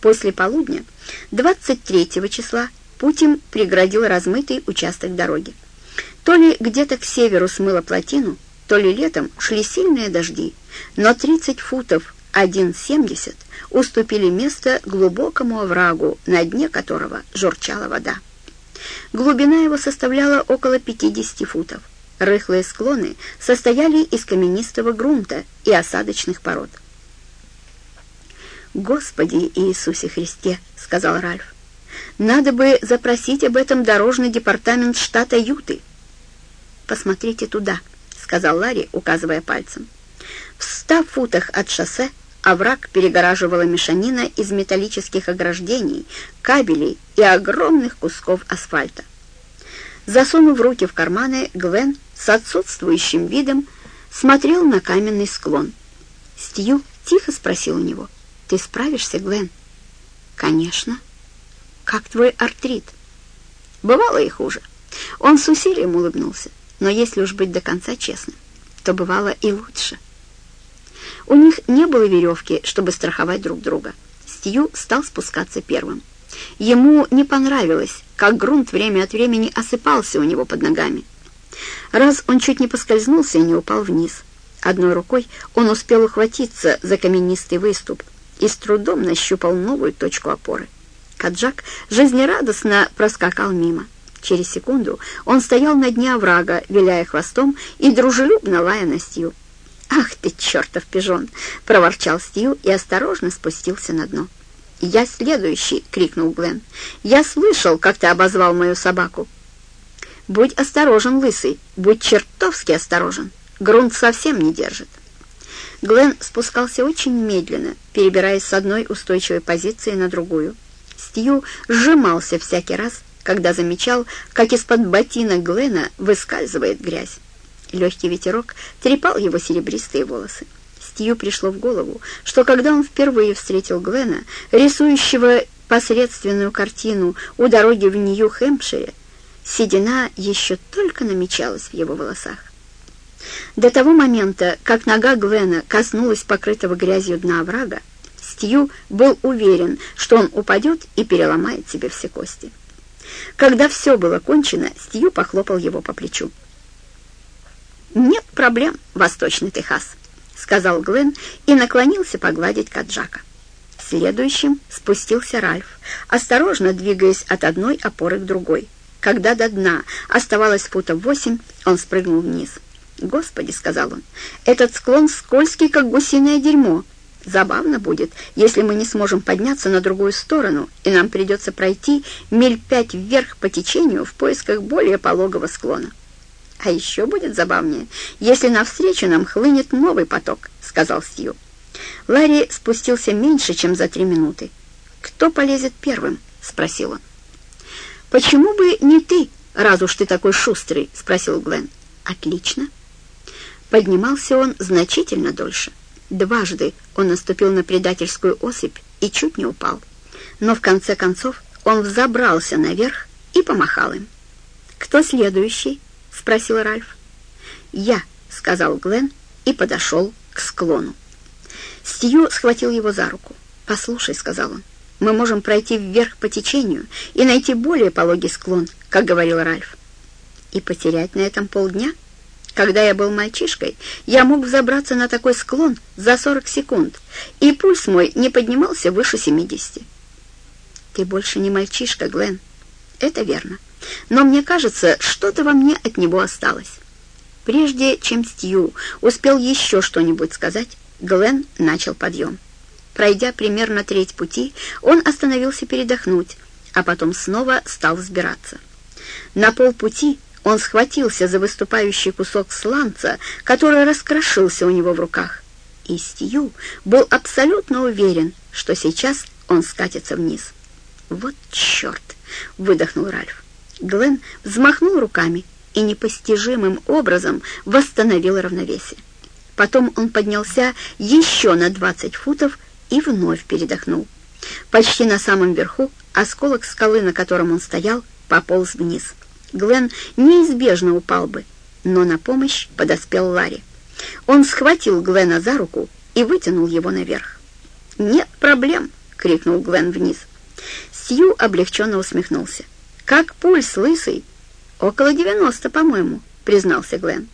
После полудня 23 числа Путин преградил размытый участок дороги. То ли где-то к северу смыло плотину, то ли летом шли сильные дожди, но 30 футов 1,70 уступили место глубокому оврагу, на дне которого журчала вода. Глубина его составляла около 50 футов. Рыхлые склоны состояли из каменистого грунта и осадочных пород. «Господи Иисусе Христе!» — сказал Ральф. «Надо бы запросить об этом дорожный департамент штата Юты». «Посмотрите туда», — сказал Ларри, указывая пальцем. В ста футах от шоссе овраг перегораживала мешанина из металлических ограждений, кабелей и огромных кусков асфальта. Засунув руки в карманы, Гвен с отсутствующим видом смотрел на каменный склон. Стью тихо спросил у него, «Ты справишься, Гвен?» «Конечно». «Как твой артрит?» «Бывало и хуже». Он с усилием улыбнулся, но если уж быть до конца честным, то бывало и лучше. У них не было веревки, чтобы страховать друг друга. Стью стал спускаться первым. Ему не понравилось, как грунт время от времени осыпался у него под ногами. Раз он чуть не поскользнулся и не упал вниз. Одной рукой он успел ухватиться за каменистый выступ и с трудом нащупал новую точку опоры. Каджак жизнерадостно проскакал мимо. Через секунду он стоял на дне оврага, виляя хвостом и дружелюбно лая на Стью. «Ах ты, чертов пижон!» — проворчал Стью и осторожно спустился на дно. «Я следующий!» — крикнул Глен. «Я слышал, как ты обозвал мою собаку!» «Будь осторожен, лысый! Будь чертовски осторожен! Грунт совсем не держит!» Глен спускался очень медленно, перебираясь с одной устойчивой позиции на другую. Стью сжимался всякий раз, когда замечал, как из-под ботинок Глена выскальзывает грязь. Легкий ветерок трепал его серебристые волосы. Стью пришло в голову, что когда он впервые встретил Глена, рисующего посредственную картину у дороги в Нью-Хэмпшире, седина еще только намечалась в его волосах. До того момента, как нога Гвена коснулась покрытого грязью дна оврага, Стью был уверен, что он упадет и переломает себе все кости. Когда все было кончено, Стью похлопал его по плечу. «Нет проблем, Восточный Техас», — сказал Глен и наклонился погладить Каджака. Следующим спустился Ральф, осторожно двигаясь от одной опоры к другой. Когда до дна оставалось футов восемь, он спрыгнул вниз. «Господи», — сказал он, — «этот склон скользкий, как гусиное дерьмо. Забавно будет, если мы не сможем подняться на другую сторону, и нам придется пройти миль пять вверх по течению в поисках более пологого склона». «А еще будет забавнее, если навстречу нам хлынет новый поток», — сказал Стью. Ларри спустился меньше, чем за три минуты. «Кто полезет первым?» — спросил он. «Почему бы не ты, раз уж ты такой шустрый?» — спросил Глен. «Отлично». Поднимался он значительно дольше. Дважды он наступил на предательскую осыпь и чуть не упал. Но в конце концов он взобрался наверх и помахал им. «Кто следующий?» — спросил Ральф. «Я», — сказал Глен и подошел к склону. Стью схватил его за руку. «Послушай», — сказал он, — «мы можем пройти вверх по течению и найти более пологий склон, как говорил Ральф. И потерять на этом полдня? Когда я был мальчишкой, я мог взобраться на такой склон за 40 секунд, и пульс мой не поднимался выше 70. Ты больше не мальчишка, Глен. Это верно но мне кажется, что-то во мне от него осталось. Прежде чем Стью успел еще что-нибудь сказать, Глен начал подъем. Пройдя примерно треть пути, он остановился передохнуть, а потом снова стал взбираться. На полпути он схватился за выступающий кусок сланца, который раскрошился у него в руках, и Стью был абсолютно уверен, что сейчас он скатится вниз. «Вот черт!» — выдохнул Ральф. Глен взмахнул руками и непостижимым образом восстановил равновесие. Потом он поднялся еще на 20 футов и вновь передохнул. Почти на самом верху осколок скалы, на котором он стоял, пополз вниз. Глен неизбежно упал бы, но на помощь подоспел Ларри. Он схватил Глена за руку и вытянул его наверх. «Нет проблем», крикнул Гвен вниз. Сью облегченно усмехнулся. «Как пульс, лысый?» «Около девяносто, по-моему», — признался Гвен.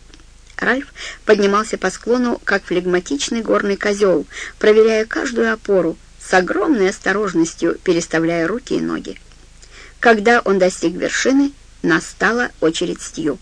Ральф поднимался по склону, как флегматичный горный козел, проверяя каждую опору, с огромной осторожностью переставляя руки и ноги. Когда он достиг вершины, настала очередь Стью.